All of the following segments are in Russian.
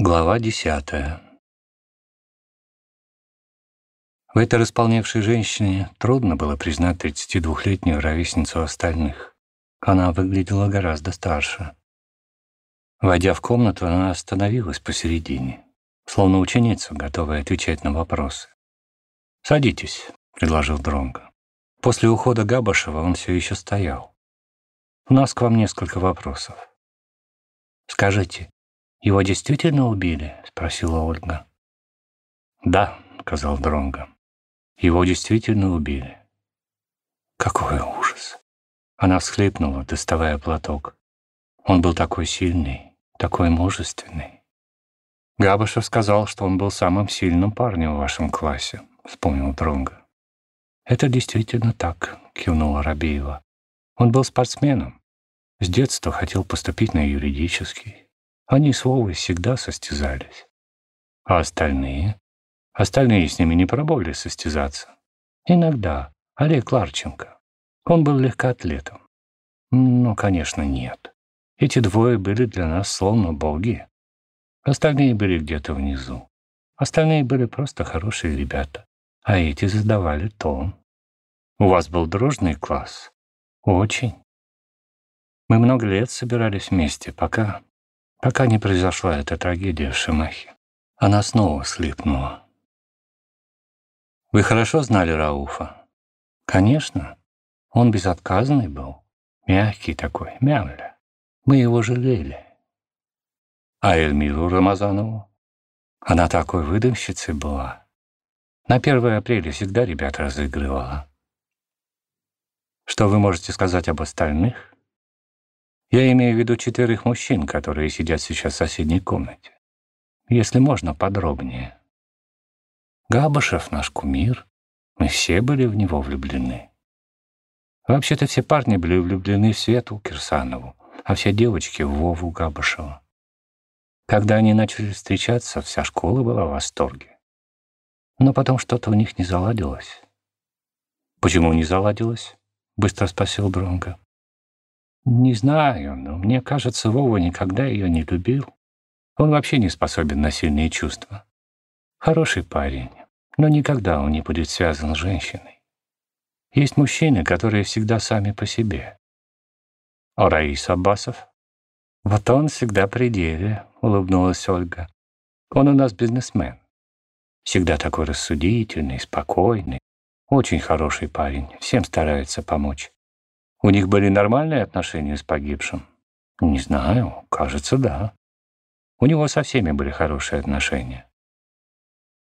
Глава десятая. В этой располневшей женщине трудно было признать 32-летнюю ровесницу остальных. Она выглядела гораздо старше. Войдя в комнату, она остановилась посередине, словно ученица, готовая отвечать на вопросы. «Садитесь», — предложил Дронго. После ухода Габашева он все еще стоял. «У нас к вам несколько вопросов. Скажите, его действительно убили?» — спросила Ольга. «Да», — сказал Дронго. «Его действительно убили». «Какой ужас!» Она всхлипнула, доставая платок. Он был такой сильный, такой мужественный. Габышев сказал, что он был самым сильным парнем в вашем классе, вспомнил Дронго. Это действительно так, кивнула Рабиева. Он был спортсменом. С детства хотел поступить на юридический. Они с Вовой всегда состязались. А остальные? Остальные с ними не пробовали состязаться. Иногда. Олег Ларченко. Он был легкоатлетом. Ну, конечно, нет. Эти двое были для нас словно боги. Остальные были где-то внизу. Остальные были просто хорошие ребята. А эти задавали тон. У вас был дружный класс? Очень. Мы много лет собирались вместе, пока пока не произошла эта трагедия в Шимахе. Она снова слипнула. «Вы хорошо знали Рауфа?» «Конечно. Он безотказный был. Мягкий такой, мямля. Мы его жалели». «А Эльмиру Рамазанову?» Она такой выдумщицей была. На 1 апреля всегда ребят разыгрывала. Что вы можете сказать об остальных? Я имею в виду четверых мужчин, которые сидят сейчас в соседней комнате. Если можно, подробнее. Габышев наш кумир. Мы все были в него влюблены. Вообще-то все парни были влюблены в Свету Кирсанову, а все девочки в Вову Габышева. Когда они начали встречаться, вся школа была в восторге. Но потом что-то у них не заладилось. «Почему не заладилось?» — быстро спросил Дронго. Не знаю, но мне кажется, Вова никогда ее не любил. Он вообще не способен на сильные чувства. Хороший парень, но никогда он не будет связан с женщиной. Есть мужчины, которые всегда сами по себе. А Раис Аббасов? Вот он всегда при деле, улыбнулась Ольга. Он у нас бизнесмен. Всегда такой рассудительный, спокойный. Очень хороший парень, всем старается помочь. У них были нормальные отношения с погибшим? Не знаю, кажется, да. У него со всеми были хорошие отношения.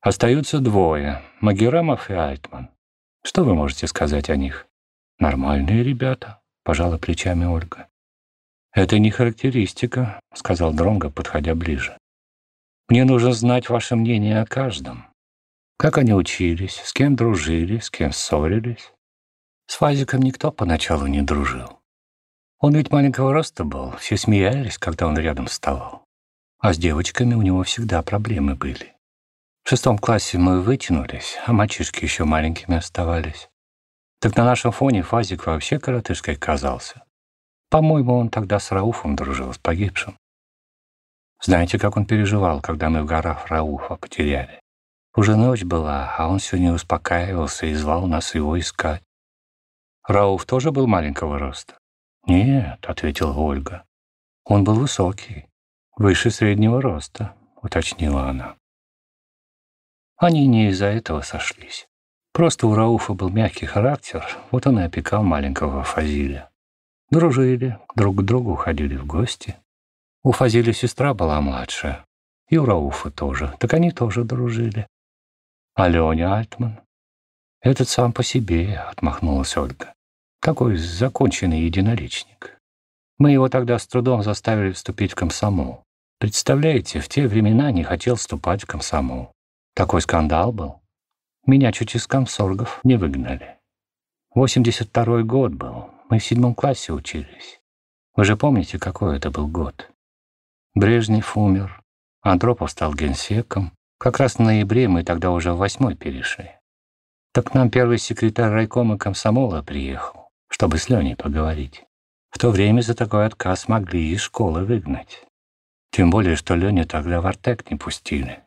Остаются двое, Магерамов и Альтман. Что вы можете сказать о них? Нормальные ребята, пожала плечами Ольга. Это не характеристика, сказал Дронго, подходя ближе. Мне нужно знать ваше мнение о каждом. Как они учились, с кем дружили, с кем ссорились. С Фазиком никто поначалу не дружил. Он ведь маленького роста был, все смеялись, когда он рядом вставал. А с девочками у него всегда проблемы были. В шестом классе мы вытянулись, а мальчишки еще маленькими оставались. Так на нашем фоне Фазик вообще коротышкой казался. По-моему, он тогда с Рауфом дружил, с погибшим. Знаете, как он переживал, когда мы в горах Рауфа потеряли? Уже ночь была, а он все не успокаивался и звал нас его искать. Рауф тоже был маленького роста? Нет, ответила Ольга. Он был высокий, выше среднего роста, уточнила она. Они не из-за этого сошлись. Просто у Рауфа был мягкий характер, вот он и опекал маленького Фазиля. Дружили, друг к другу ходили в гости. У Фазиля сестра была младшая, и у Рауфа тоже, так они тоже дружили. А Альтман? Этот сам по себе, отмахнулась Ольга. Такой законченный единоличник. Мы его тогда с трудом заставили вступить в комсомол. Представляете, в те времена не хотел вступать в комсомол. Такой скандал был. Меня чуть из комсоргов не выгнали. 82-й год был. Мы в седьмом классе учились. Вы же помните, какой это был год? Брежнев умер. Андропов стал генсеком. Как раз в ноябре мы тогда уже в восьмой перешли. Так к нам первый секретарь райкома комсомола приехал чтобы с Леней поговорить. В то время за такой отказ могли из школы выгнать. Тем более, что Леню тогда в Артек не пустили.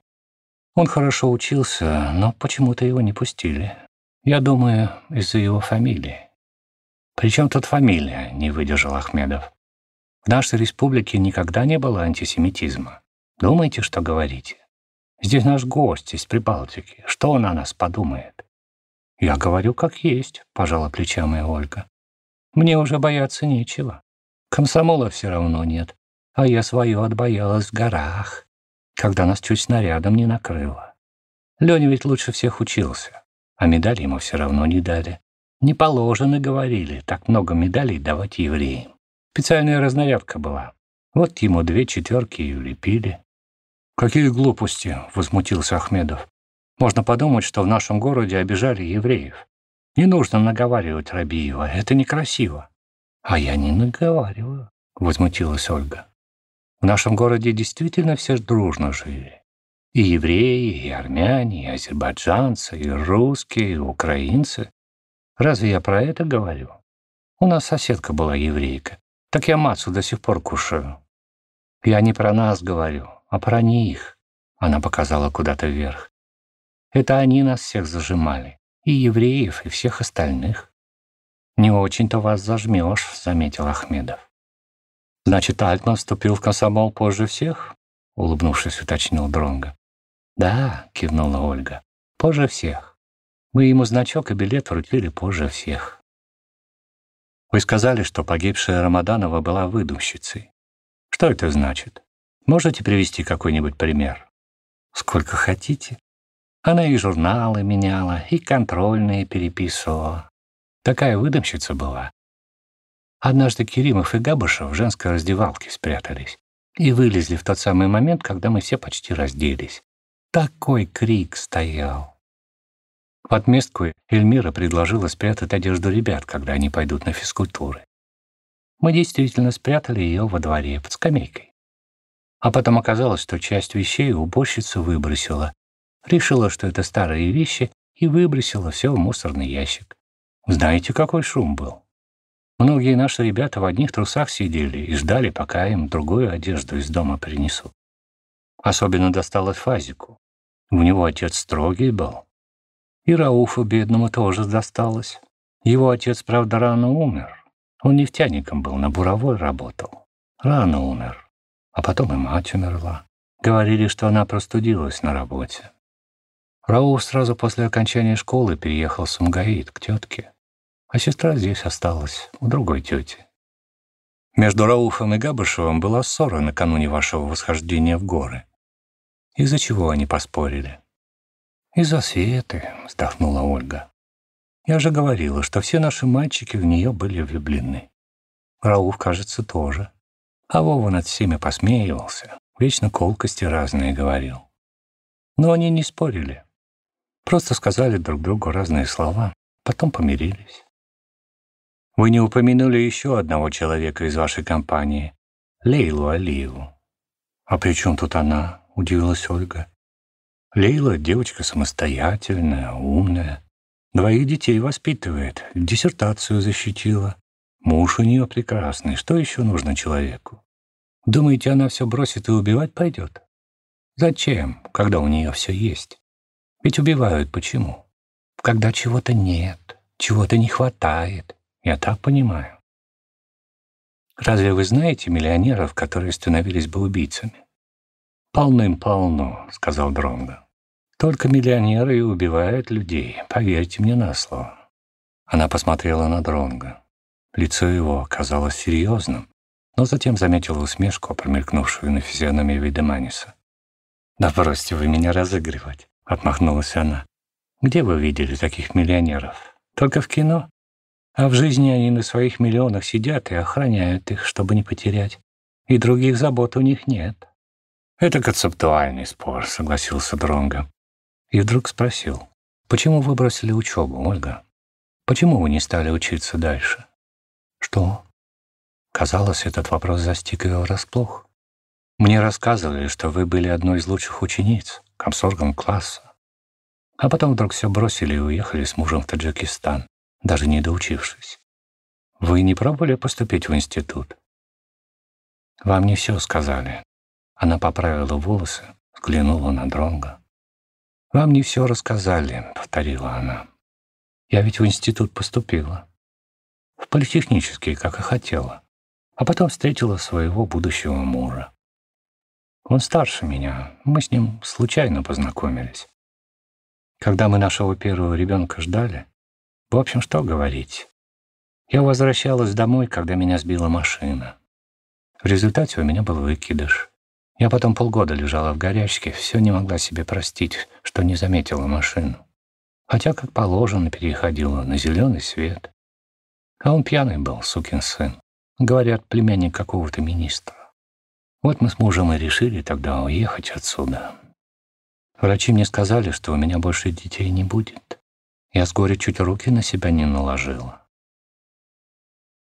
Он хорошо учился, но почему-то его не пустили. Я думаю, из-за его фамилии. Причем тут фамилия, не выдержал Ахмедов. В нашей республике никогда не было антисемитизма. Думайте, что говорите. Здесь наш гость из Прибалтики. Что он о нас подумает? Я говорю, как есть, пожала плечами Ольга. Мне уже бояться нечего. Комсомола все равно нет, а я свое отбоялась в горах когда нас чуть снарядом не накрыло. Леня ведь лучше всех учился, а медали ему все равно не дали. Не положено, говорили, так много медалей давать евреям. Специальная разнарядка была. Вот ему две четверки и улепили. «Какие глупости!» — возмутился Ахмедов. «Можно подумать, что в нашем городе обижали евреев. Не нужно наговаривать Рабиева, это некрасиво». «А я не наговариваю», — возмутилась Ольга. В нашем городе действительно все дружно жили. И евреи, и армяне, и азербайджанцы, и русские, и украинцы. Разве я про это говорю? У нас соседка была еврейка. Так я мацу до сих пор кушаю. Я не про нас говорю, а про них. Она показала куда-то вверх. Это они нас всех зажимали. И евреев, и всех остальных. «Не очень-то вас зажмешь», — заметил Ахмедов. «Значит, Альтман вступил в комсомол позже всех?» — улыбнувшись, уточнил Дронга. «Да», — кивнула Ольга, — «позже всех. Мы ему значок и билет вручили позже всех». «Вы сказали, что погибшая Рамаданова была выдумщицей. Что это значит? Можете привести какой-нибудь пример?» «Сколько хотите. Она и журналы меняла, и контрольные переписывала. Такая выдумщица была, Однажды Керимов и Габышев в женской раздевалке спрятались и вылезли в тот самый момент, когда мы все почти разделись. Такой крик стоял. В отместку Эльмира предложила спрятать одежду ребят, когда они пойдут на физкультуры. Мы действительно спрятали ее во дворе под скамейкой. А потом оказалось, что часть вещей уборщица выбросила. Решила, что это старые вещи, и выбросила все в мусорный ящик. Знаете, какой шум был? Многие наши ребята в одних трусах сидели и ждали, пока им другую одежду из дома принесут. Особенно досталось Фазику. У него отец строгий был. И Рауфу бедному тоже досталось. Его отец, правда, рано умер. Он нефтяником был, на буровой работал. Рано умер. А потом и мать умерла. Говорили, что она простудилась на работе. Рауф сразу после окончания школы переехал в Сумгаит к тетке а сестра здесь осталась, у другой тети. Между Рауфом и Габышевым была ссора накануне вашего восхождения в горы. Из-за чего они поспорили? Из-за Светы, вздохнула Ольга. Я же говорила, что все наши мальчики в нее были влюблены. Рауф, кажется, тоже. А Вова над всеми посмеивался, вечно колкости разные говорил. Но они не спорили. Просто сказали друг другу разные слова, потом помирились. Вы не упомянули еще одного человека из вашей компании, Лейлу Алиеву. А при чем тут она? Удивилась Ольга. Лейла — девочка самостоятельная, умная. Двоих детей воспитывает, диссертацию защитила. Муж у нее прекрасный. Что еще нужно человеку? Думаете, она все бросит и убивать пойдет? Зачем, когда у нее все есть? Ведь убивают почему? Когда чего-то нет, чего-то не хватает, я так понимаю. Разве вы знаете миллионеров, которые становились бы убийцами? Полным-полно, сказал Дронго. Только миллионеры и убивают людей, поверьте мне на слово. Она посмотрела на Дронго. Лицо его казалось серьезным, но затем заметила усмешку, промелькнувшую на физиономии Видеманиса. «Да бросьте вы меня разыгрывать», — отмахнулась она. «Где вы видели таких миллионеров? Только в кино? А в жизни они на своих миллионах сидят и охраняют их, чтобы не потерять. И других забот у них нет. Это концептуальный спор, согласился Дронго. И вдруг спросил, почему вы бросили учебу, Ольга? Почему вы не стали учиться дальше? Что? Казалось, этот вопрос застиг ее врасплох. Мне рассказывали, что вы были одной из лучших учениц, комсоргом класса. А потом вдруг все бросили и уехали с мужем в Таджикистан даже не доучившись. Вы не пробовали поступить в институт? Вам не все сказали. Она поправила волосы, взглянула на Дронга. «Вам не все рассказали», — повторила она. «Я ведь в институт поступила. В политехнический, как и хотела. А потом встретила своего будущего мужа. Он старше меня, мы с ним случайно познакомились. Когда мы нашего первого ребенка ждали, в общем, что говорить. Я возвращалась домой, когда меня сбила машина. В результате у меня был выкидыш. Я потом полгода лежала в горячке, все не могла себе простить, что не заметила машину. Хотя, как положено, переходила на зеленый свет. А он пьяный был, сукин сын. Говорят, племянник какого-то министра. Вот мы с мужем и решили тогда уехать отсюда. Врачи мне сказали, что у меня больше детей не будет. Я с горя чуть руки на себя не наложила.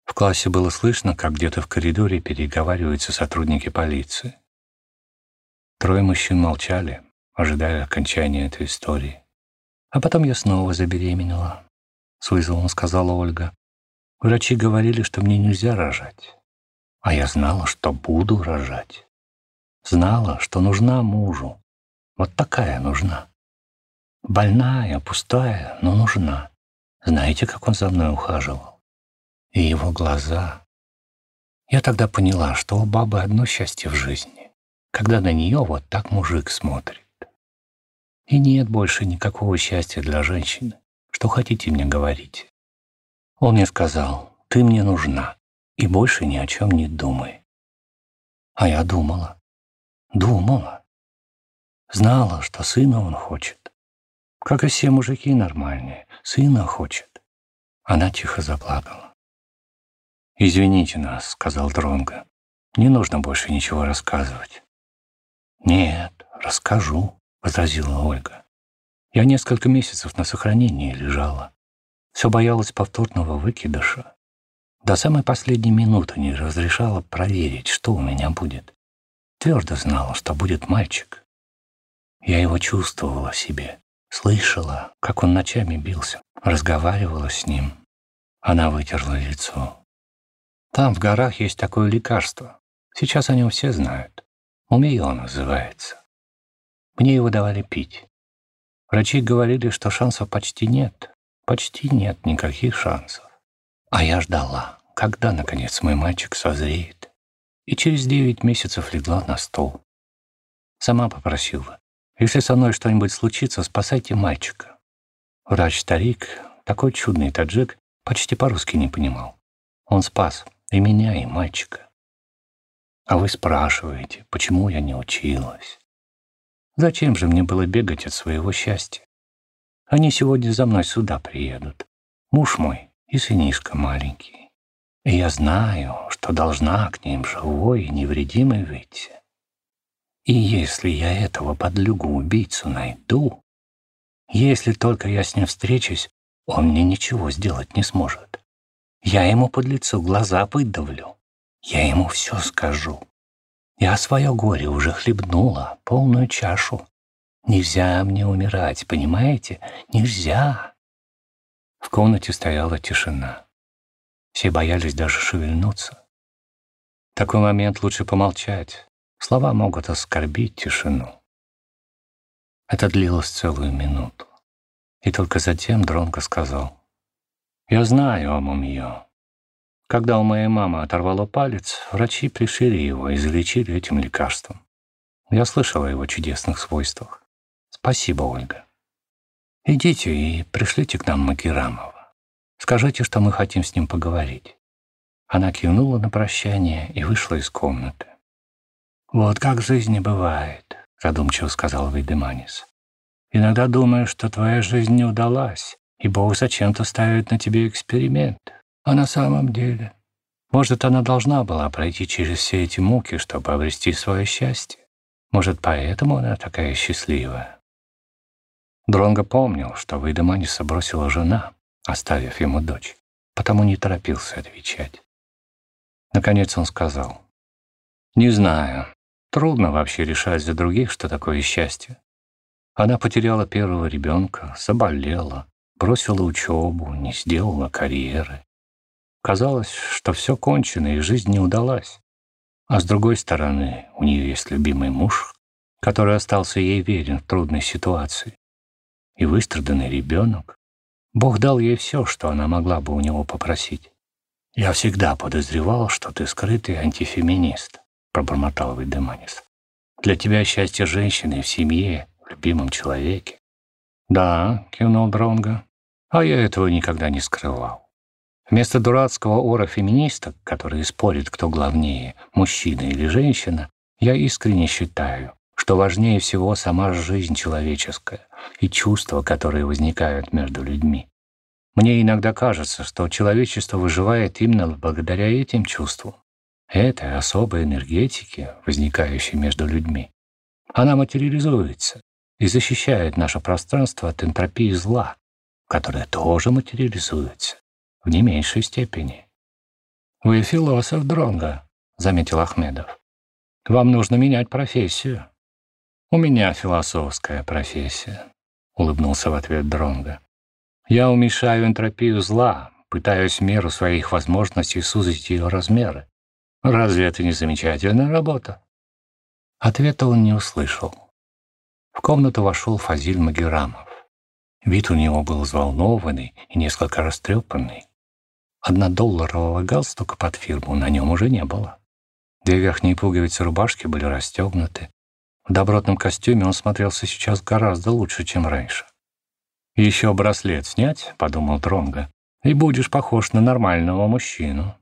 В классе было слышно, как где-то в коридоре переговариваются сотрудники полиции. Трое мужчин молчали, ожидая окончания этой истории. А потом я снова забеременела. С вызовом сказала Ольга. Врачи говорили, что мне нельзя рожать. А я знала, что буду рожать. Знала, что нужна мужу. Вот такая нужна. Больная, пустая, но нужна. Знаете, как он за мной ухаживал? И его глаза. Я тогда поняла, что у бабы одно счастье в жизни когда на нее вот так мужик смотрит. И нет больше никакого счастья для женщины. Что хотите мне говорить? Он мне сказал, ты мне нужна, и больше ни о чем не думай. А я думала, думала. Знала, что сына он хочет. Как и все мужики нормальные, сына хочет. Она тихо заплакала. «Извините нас», — сказал Дронго. «Не нужно больше ничего рассказывать. «Нет, расскажу», — возразила Ольга. «Я несколько месяцев на сохранении лежала. Все боялась повторного выкидыша. До самой последней минуты не разрешала проверить, что у меня будет. Твердо знала, что будет мальчик. Я его чувствовала в себе, слышала, как он ночами бился, разговаривала с ним. Она вытерла лицо. Там, в горах, есть такое лекарство. Сейчас о нем все знают. Умею называется. Мне его давали пить. Врачи говорили, что шансов почти нет. Почти нет никаких шансов. А я ждала, когда, наконец, мой мальчик созреет. И через девять месяцев легла на стол. Сама попросила, если со мной что-нибудь случится, спасайте мальчика. Врач-старик, такой чудный таджик, почти по-русски не понимал. Он спас и меня, и мальчика. А вы спрашиваете, почему я не училась? Зачем же мне было бегать от своего счастья? Они сегодня за мной сюда приедут. Муж мой и сынишка маленький. И я знаю, что должна к ним живой и невредимой выйти. И если я этого подлюгу-убийцу найду, если только я с ним встречусь, он мне ничего сделать не сможет. Я ему под лицо глаза выдавлю. Я ему все скажу. Я свое горе уже хлебнула, полную чашу. Нельзя мне умирать, понимаете? Нельзя. В комнате стояла тишина. Все боялись даже шевельнуться. В такой момент лучше помолчать. Слова могут оскорбить тишину. Это длилось целую минуту. И только затем Дронко сказал, «Я знаю о Мумио. Когда у моей мамы оторвало палец, врачи пришили его и залечили этим лекарством. Я слышал о его чудесных свойствах. Спасибо, Ольга. Идите и пришлите к нам Макирамова. Скажите, что мы хотим с ним поговорить. Она кивнула на прощание и вышла из комнаты. «Вот как в жизни бывает», — задумчиво сказал Вейдеманис. «Иногда думаешь, что твоя жизнь не удалась, и Бог зачем-то ставит на тебе эксперимент. А на самом деле, может, она должна была пройти через все эти муки, чтобы обрести свое счастье. Может, поэтому она такая счастливая. Дронго помнил, что Вейдеманиса бросила жена, оставив ему дочь, потому не торопился отвечать. Наконец он сказал, «Не знаю, трудно вообще решать за других, что такое счастье. Она потеряла первого ребенка, заболела, бросила учебу, не сделала карьеры. Казалось, что все кончено, и жизнь не удалась. А с другой стороны, у нее есть любимый муж, который остался ей верен в трудной ситуации, и выстраданный ребенок. Бог дал ей все, что она могла бы у него попросить. «Я всегда подозревал, что ты скрытый антифеминист», — пробормотал Вейдеманис. «Для тебя счастье женщины в семье, в любимом человеке». «Да», — кивнул Дронго, — «а я этого никогда не скрывал. Вместо дурацкого ора феминисток, которые спорят, кто главнее, мужчина или женщина, я искренне считаю, что важнее всего сама жизнь человеческая и чувства, которые возникают между людьми. Мне иногда кажется, что человечество выживает именно благодаря этим чувствам, этой особой энергетике, возникающей между людьми. Она материализуется и защищает наше пространство от энтропии зла, которое тоже материализуется в не меньшей степени. «Вы философ, Дронга, заметил Ахмедов. «Вам нужно менять профессию». «У меня философская профессия», — улыбнулся в ответ Дронга. «Я уменьшаю энтропию зла, пытаюсь меру своих возможностей сузить ее размеры. Разве это не замечательная работа?» Ответа он не услышал. В комнату вошел Фазиль Магерамов. Вид у него был взволнованный и несколько растрепанный. Однодолларового галстука под фирму на нем уже не было. Две верхние пуговицы рубашки были расстегнуты. В добротном костюме он смотрелся сейчас гораздо лучше, чем раньше. «Еще браслет снять», — подумал Дронго, — «и будешь похож на нормального мужчину».